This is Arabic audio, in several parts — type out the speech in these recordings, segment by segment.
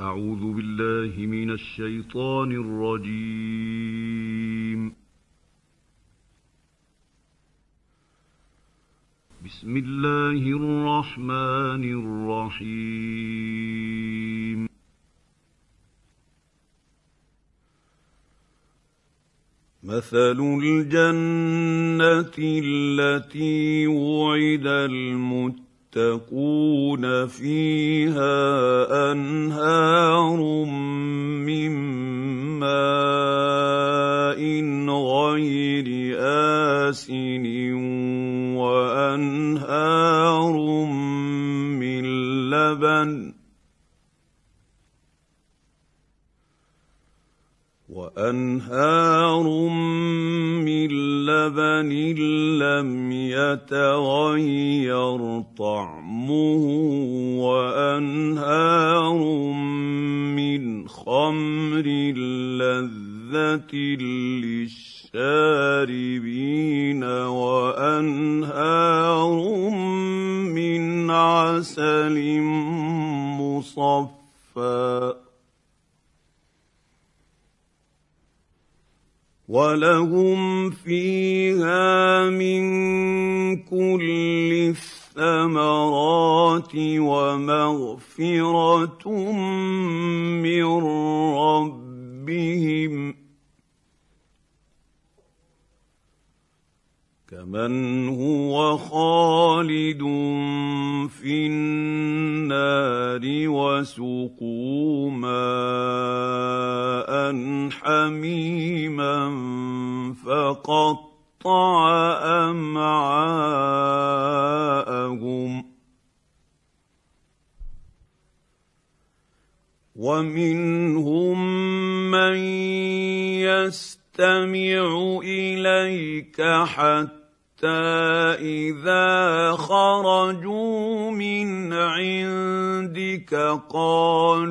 أعوذ بالله من الشيطان الرجيم. بسم الله الرحمن الرحيم. مثل الجنة التي وعد المتقين يتقون فيها أنهار من ماء غير آسن وأنهار من لبن وأنهار من لبن لم يتغير طعمه وانهار من خمر لذه للشاربين ولهم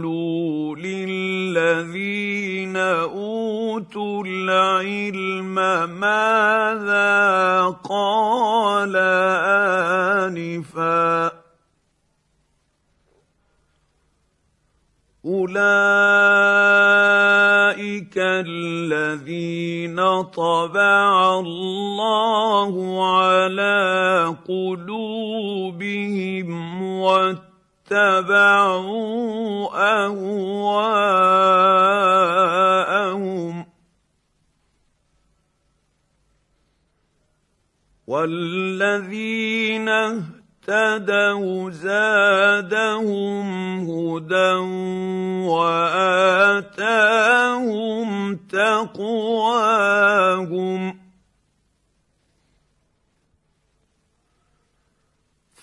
قالوا للذين اوتوا العلم ماذا قال انفا اولئك الذين طبع الله على قلوبهم واتبعوا أهواءهم والذين اهتدوا زادهم هدى وآتاهم تقواهم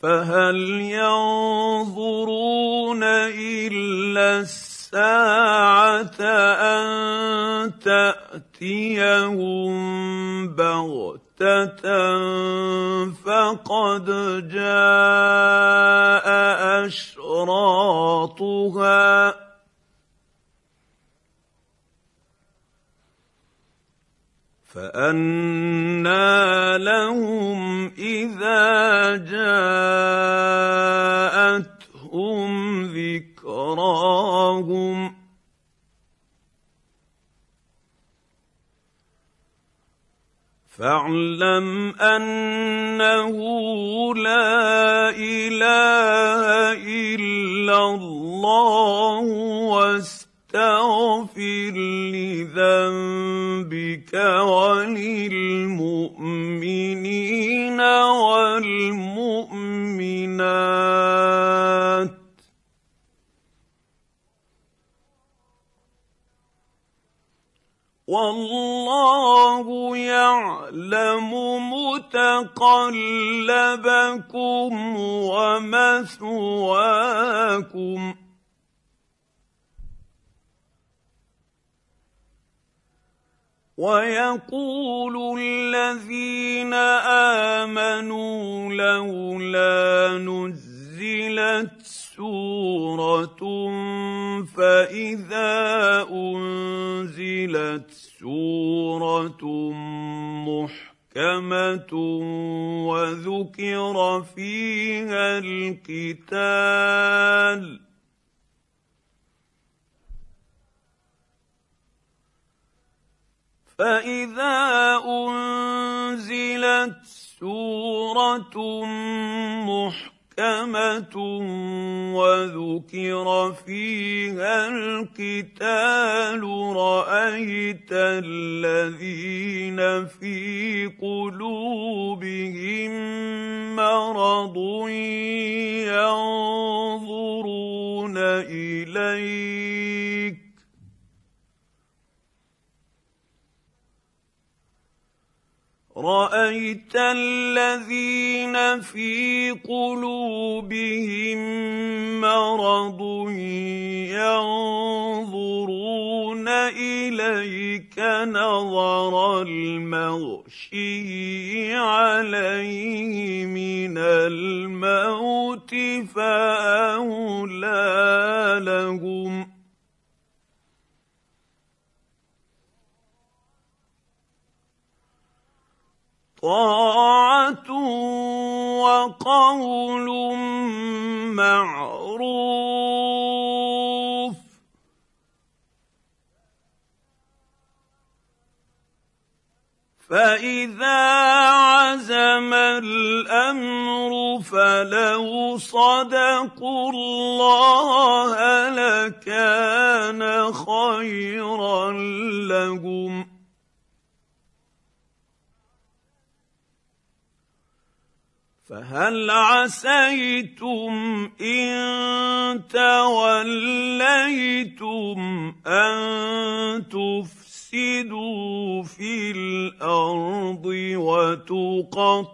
فهل ينظرون إلا الساعة أن تأتيهم بغتة فقد جاء أشراطها فأنى لهم جاءتهم ذكراهم. فاعلم أنه لا إله إلا الله واستغفر لذنبك وللمؤمنين والمؤمنات. والله يعلم متقلبكم ومثواكم. ويقول الذين آمنوا لولا نزلت سورة فإذا أنزلت سورة محكمة وذكر فيها القتال فاذا انزلت سوره محكمه وذكر فيها القتال رايت الذين في قلوبهم مرض ينظرون اليك رأيت الذين في قلوبهم مرض ينظرون إليك نظر المغشي عليه من الموت فاولى طاعة وقول معروف. فإذا عزم الأمر فلو صدقوا الله لكان خيرا لهم. فهل عسيتم إن توليتم أن تفسدوا في الأرض وتقطعوا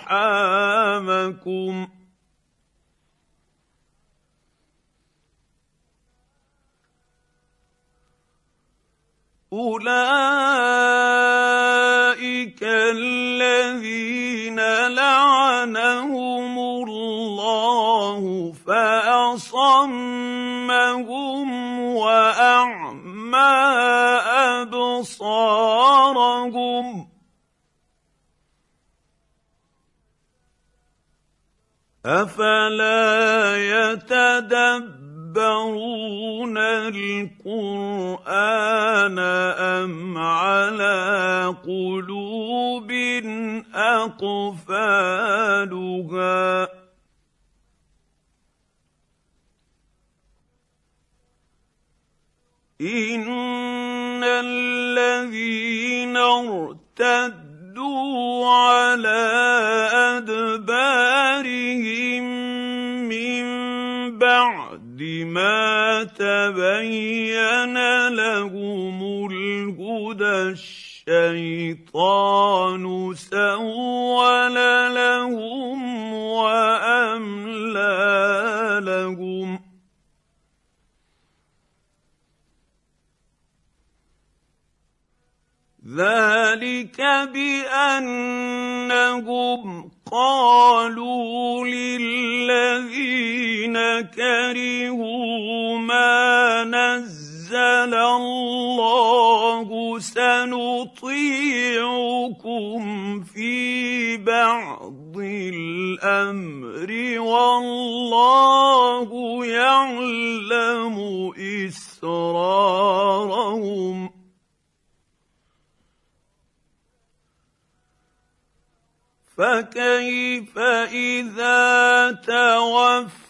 أرحامكم؟ أولئك الذين لعنهم الله فأصمهم وأعمى أبصارهم. أفلا يتدبرون يدبرون القران ام على قلوب اقفالها ان الذين ارتدوا على ادبارهم من بعد ما تبين لهم الهدى الشيطان سول لهم وأملى لهم. ذلك بأنهم قالوا للذين كرهوا ما نزل الله سنطيعكم في بعض الأمر والله يعلم إسرارهم فكيف إذا توفتهم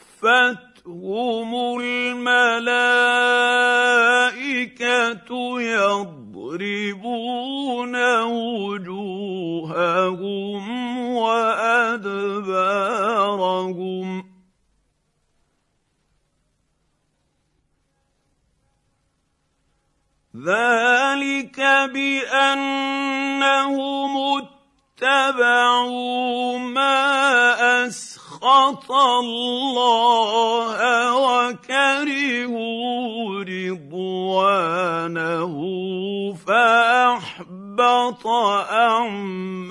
الملائكة يضربون وجوههم وأدبارهم؟ ذلك بأنهم اتبعوا ما أسخط الله وكرهوا رضوانه فأحبط أعمالهم.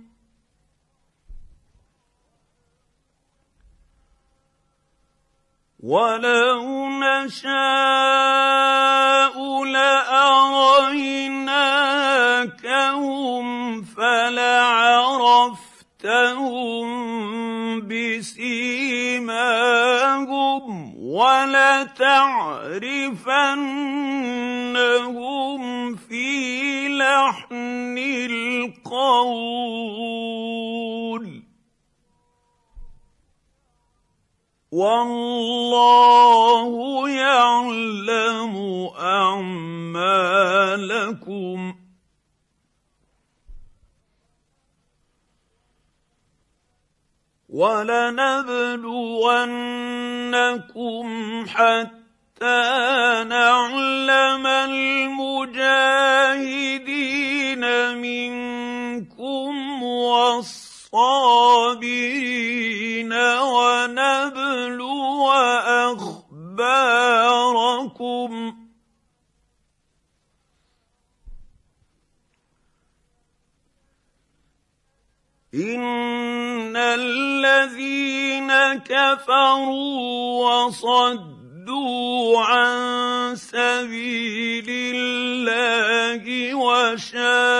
ولو نشاء لاريناكهم فلعرفتهم بسيماهم ولتعرفنهم في لحن القول والله يعلم أعمالكم. ولنبلونكم حتى نعلم المجاهدين منكم والصابرين ونبلو أخباركم. إن الذين كفروا وصدوا عن سبيل الله وشاقوا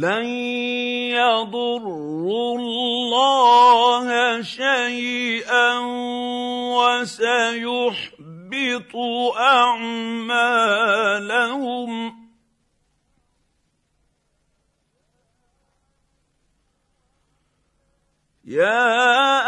لن يضروا الله شيئا وسيحبط أعمالهم. يا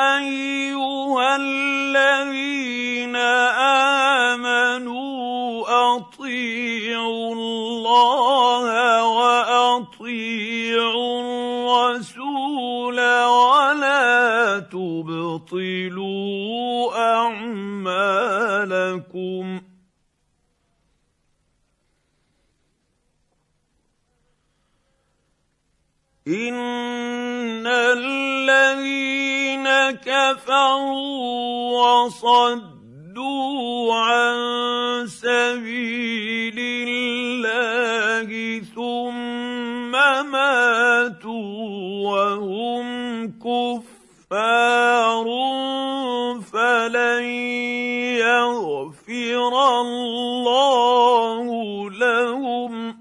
تبطلوا اعمالكم ان الذين كفروا وصدوا عن سبيل الله ثم ماتوا وهم كفار يغفر الله لهم.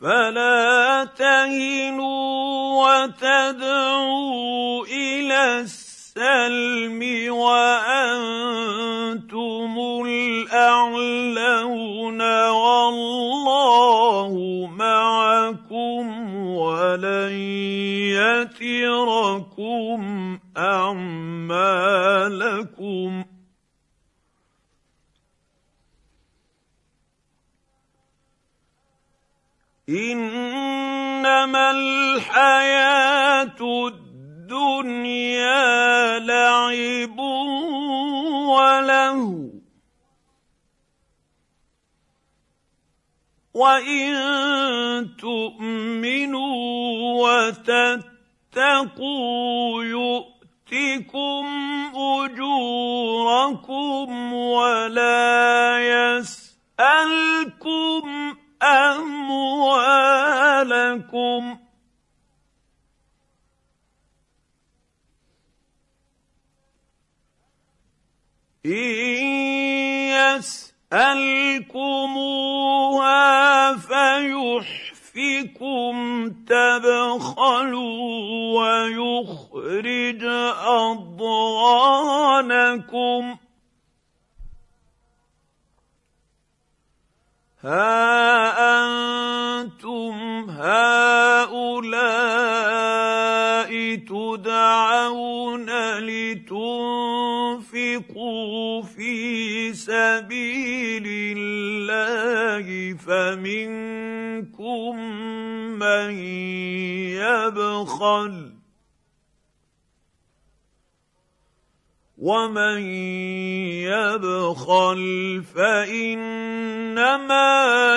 فلا تهنوا وتدعوا إلى السلم وأنتم الأعلون. والله معكم ولن يتركم أعمالكم. إنما الحياة الدنيا لعب وله وان تؤمنوا وتتقوا يؤتكم اجوركم ولا يسالكم اموالكم ان يسالكموها فيحفكم تبخلوا ويخرج أضغانكم. ها أنتم هؤلاء تدعون لتنفقوا في سبيل الله فمنكم من يبخل ومن يبخل فانما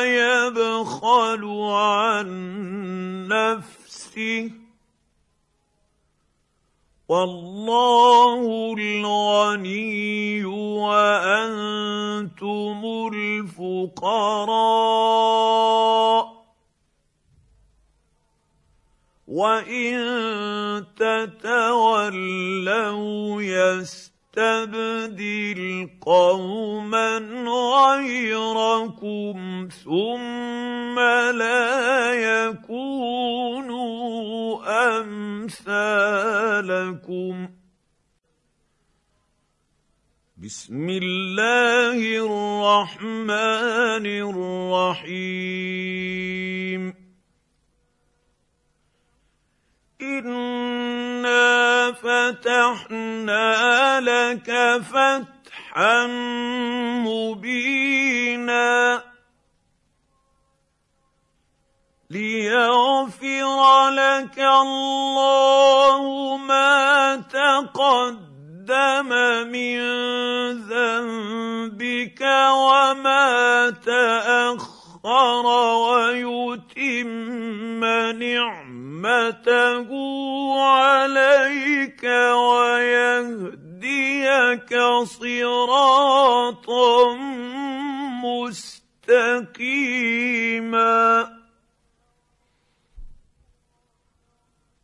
يبخل عن نفسه والله الغني وأنتم الفقراء وان تتولوا يستبدل قوما غيركم ثم لا يكونوا امثالكم بسم الله الرحمن الرحيم انا فتحنا لك فتحا مبينا ليغفر لك الله ما تقدم من ذنبك وما تاخر ويتم نعمته نعمته عليك ويهديك صراطا مستقيما.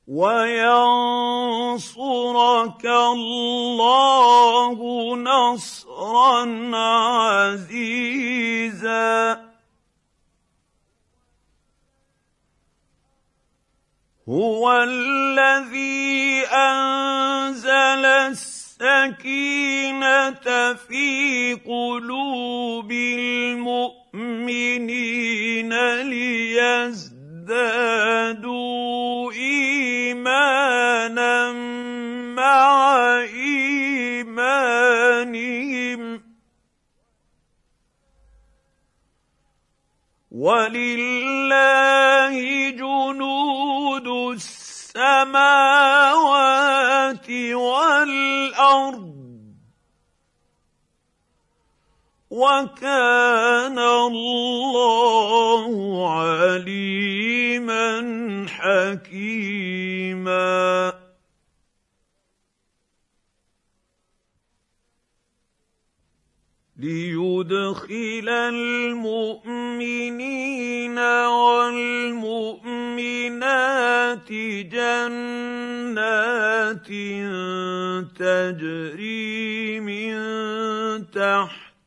وينصرك الله نصرا عزيزا. هو الذي أنزل السكينة في قلوب المؤمنين ليزدادوا إيمانا مع إيمانهم. ولله وكان الله عليما حكيما. ليدخل المؤمنين والمؤمنات جنات تجري من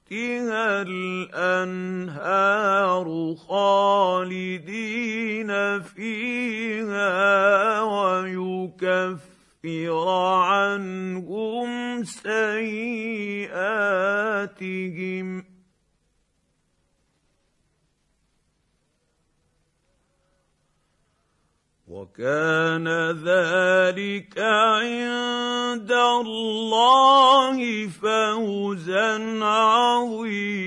تحتها الأنهار خالدين فيها ويكفر عنهم سيئاتهم. وكان ذلك عند الله فوزا عظيما.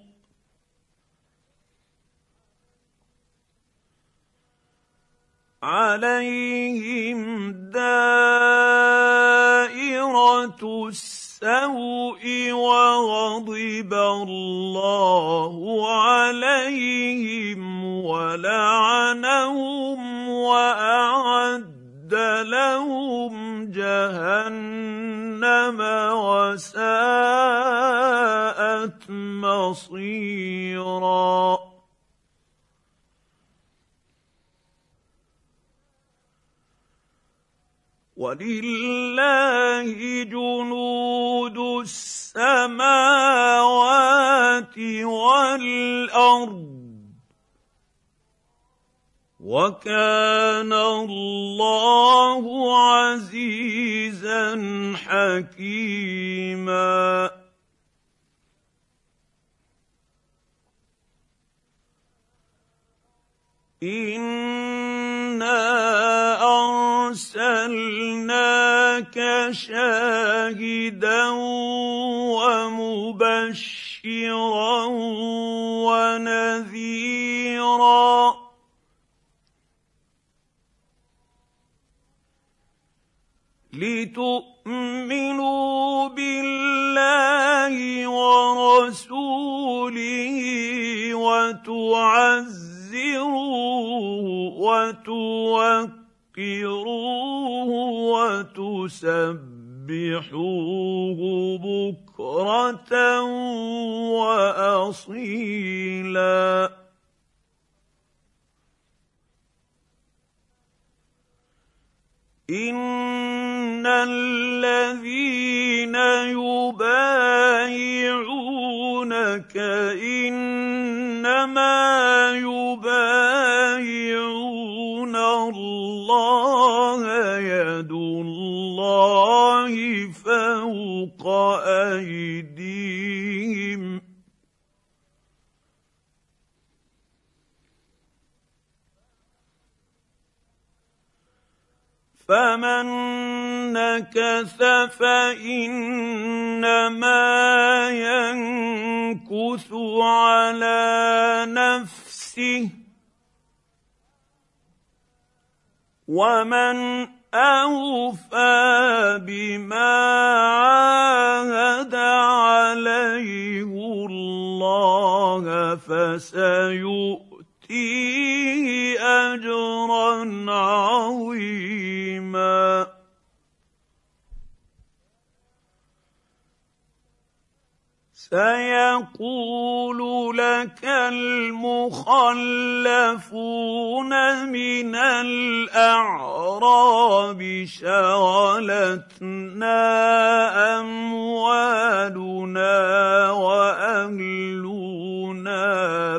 عليهم دائره السوء وغضب الله عليهم ولعنهم واعد لهم جهنم وساءت مصيرا ولله جنود السماوات والأرض. وكان الله عزيزا حكيما. إنا أرسلناك شاهدا ومبشرا ونذيرا. لتؤمنوا بالله ورسوله وتعزروه وتوقروه وتسبحوه بكرة وأصيلا. ان الذين يبايعونك انما يبايعون الله يد الله فوق أيديهم. فمن نكث فإنما ينكث على نفسه. ومن اوفى بما عاهد عليه الله فسيؤمن يؤتيه اجرا عظيما سيقول لك المخلفون من الأعراب شغلتنا أموالنا وأهلنا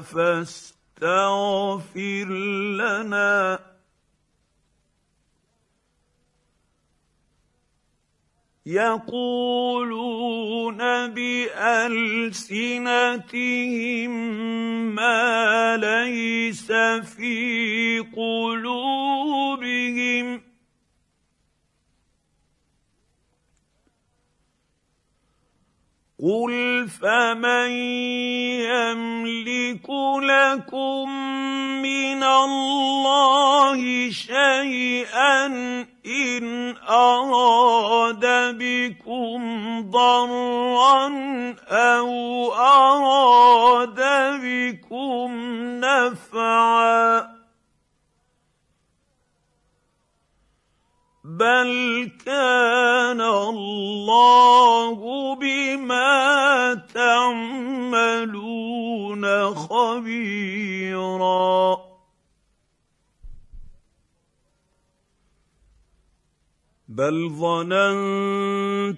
فاستغفر فاستغفر لنا يقولون بألسنتهم ما ليس في قلوبهم. قل فمن يملك لكم من الله شيئا ان اراد بكم ضرا أو اراد بكم نفعا بل كان الله بما تعملون خبيرا بل ظننتم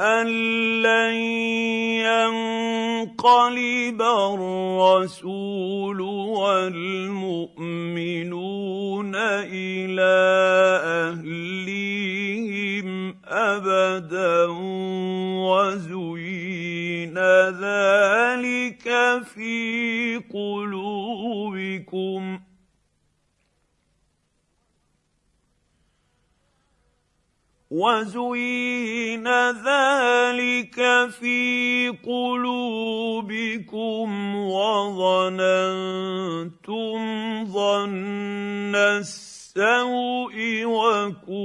ان لن ينقلب الرسول والمؤمنون إلى اهليهم ابدا وزين ذلك في قلوبكم وزين ذلك في قلوبكم وظننتم ظن السوء وكنتم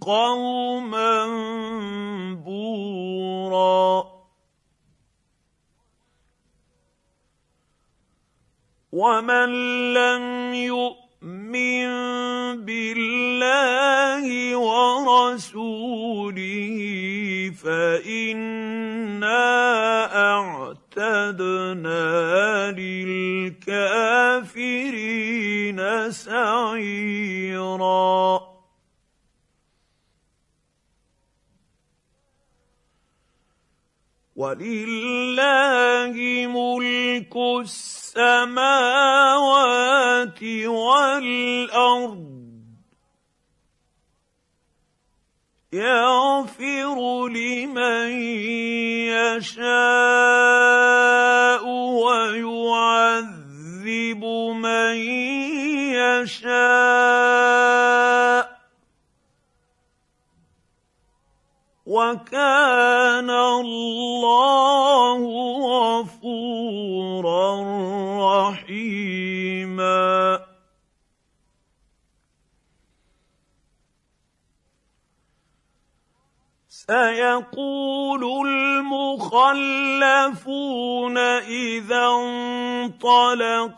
قوما بورا. ومن لم يؤمن من بالله ورسوله فانا اعتدنا للكافرين سعيرا ولله ملك السماوات والأرض. يغفر لمن يشاء ويعذب من يشاء. وكان الله غفورا رحيما. سيقول المخلفون إذا انطلقتم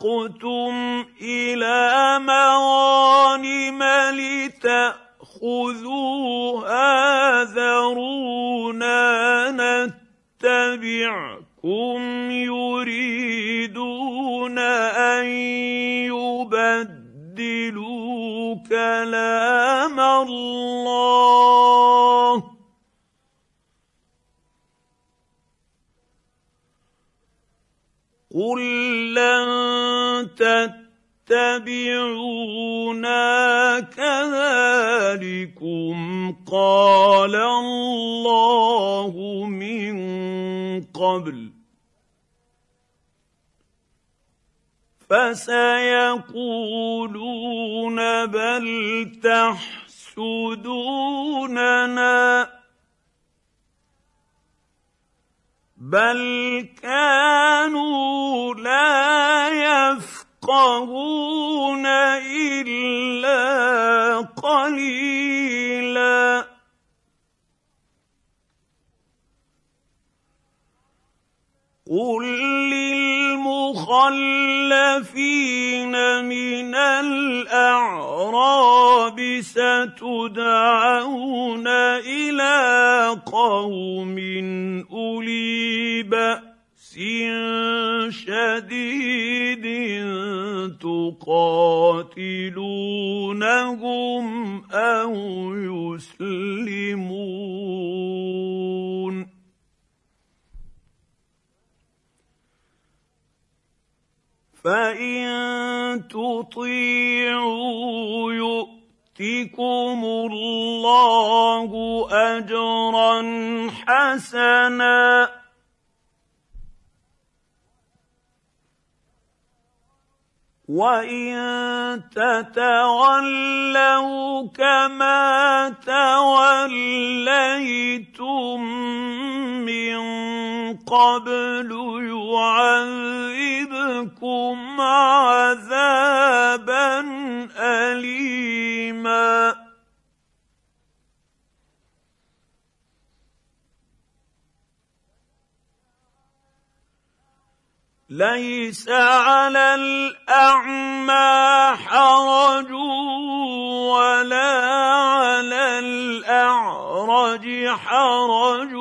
إلى مغانم لتأ خذوها ذرونا نتبعكم يريدون ان يبدلوا كلام الله قل لن تتبعوا تتبعونا كذلكم قال الله من قبل فسيقولون بل تحسدوننا بل كانوا لا يفقهون يفقهون إلا قليلا. قل للمخلفين من الأعراب ستدعون إلى قوم أولي بأس شديد تقاتلونهم أو يسلمون. فإن تطيعوا يؤتكم الله اجرا حسنا. وان تتولوا كما توليتم من قبل يعذبكم عذابا اليما ليس على الأعمى حرج ولا على الأعرج حرج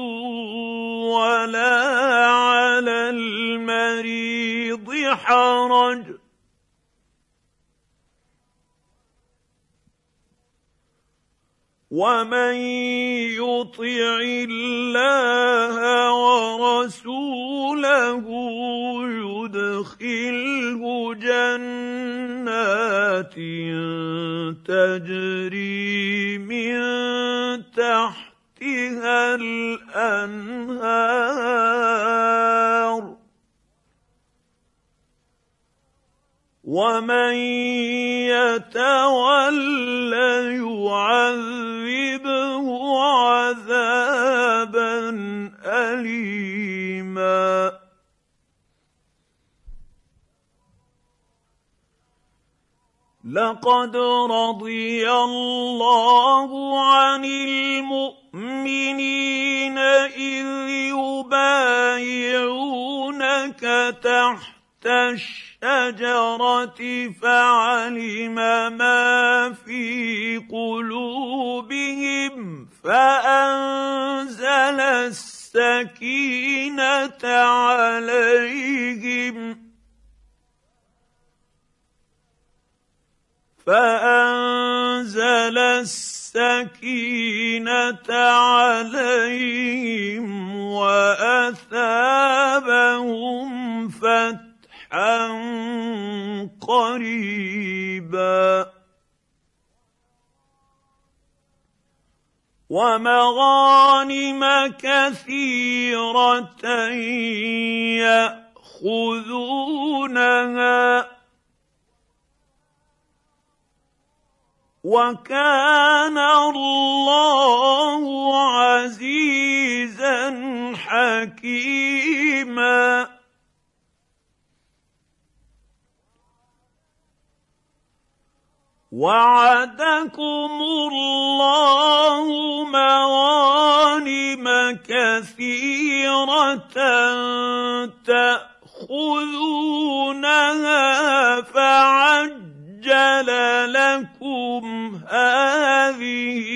ولا على المريض حرج. ومن يطع الله ورسوله يدخله جنات تجري من تحتها الانهار ومن يتول يعذبه لقد رضي الله عن المؤمنين إذ يبايعونك تحت الشجرة فعلم ما في قلوبهم فأنزل السكينة عليهم فأنزل السكينة عليهم وأثابهم فتحا قريبا. ومغانم كثيرة يأخذونها وكان الله عزيزا حكيما. وعدكم الله مغانم كثيرة تأخذونها فعجل لكم هذه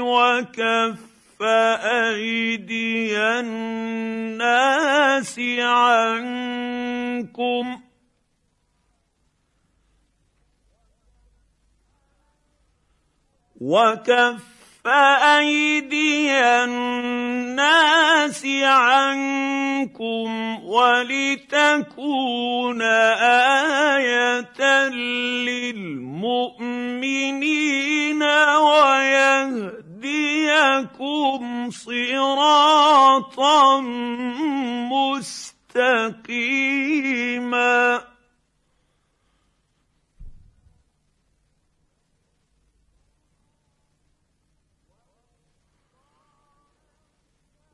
وكف أيدي الناس عنكم. وكف أيدي الناس عنكم ولتكون آية للمؤمنين ويهديكم صراطا مستقيما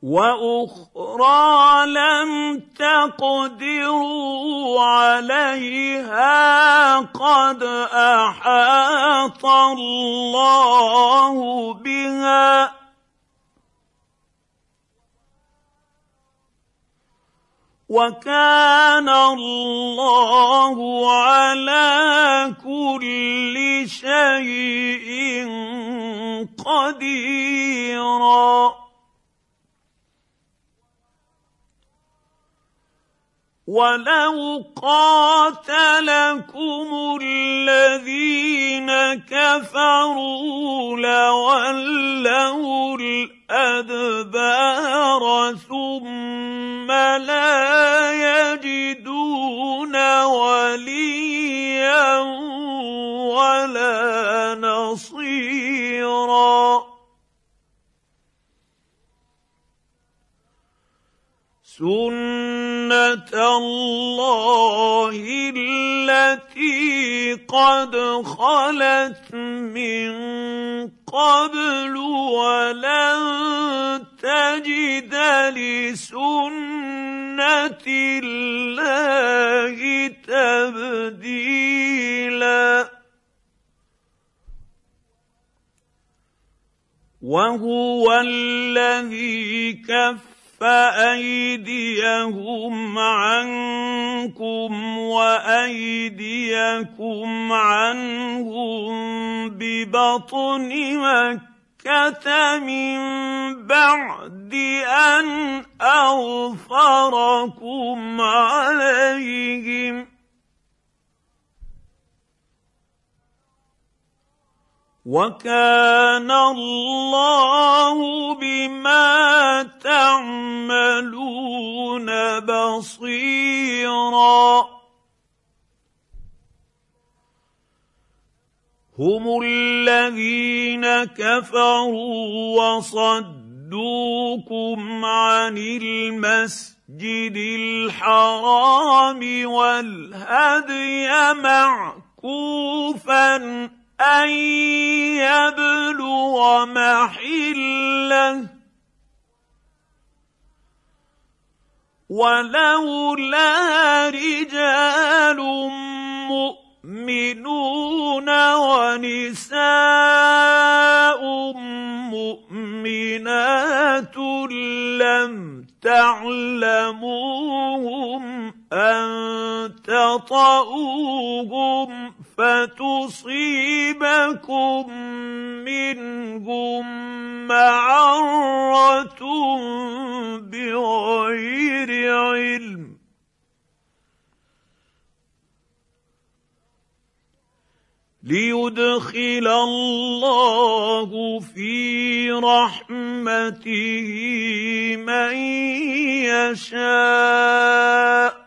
وأخرى لم تقدروا عليها قد أحاط الله بها. وكان الله على كل شيء قديرا. ولو قاتلكم الذين كفروا لولوا الادبار ثم لا يجدون وليا ولا نصيرا سنه الله التي قد خلت من قبل ولن تجد لسنة الله تبديلا. وهو الذي كف فأيديهم عنكم وأيديكم عنهم ببطن مكة من بعد أن أغفركم عليهم. وكان الله بما تعملون بصيرا. هم الذين كفروا وصدوكم عن المسجد الحرام والهدي معكوفا ان يبلغ محله ولولا رجال مؤمنون ونساء مؤمنات لم تعلموهم ان تطئوهم فتصيبكم منهم معرة بغير علم. ليدخل الله في رحمته من يشاء.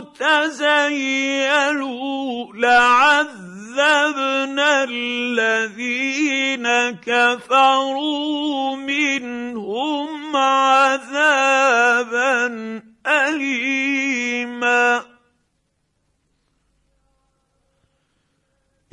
تزيلوا لعذبنا الذين كفروا منهم عذابا اليما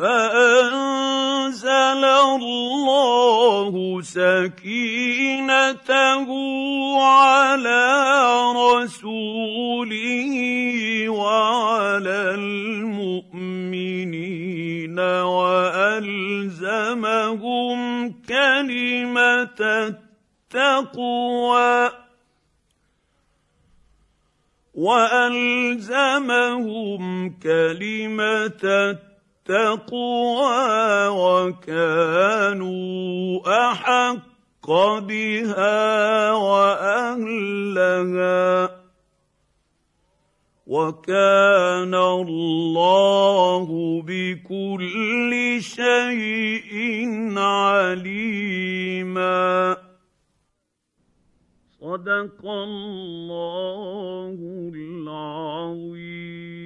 فأنزل الله سكينته على رسوله وعلى المؤمنين وألزمهم كلمة التقوى وألزمهم كلمة التقوى التقوى وكانوا أحق بها وأهلها وكان الله بكل شيء عليما. صدق الله العظيم.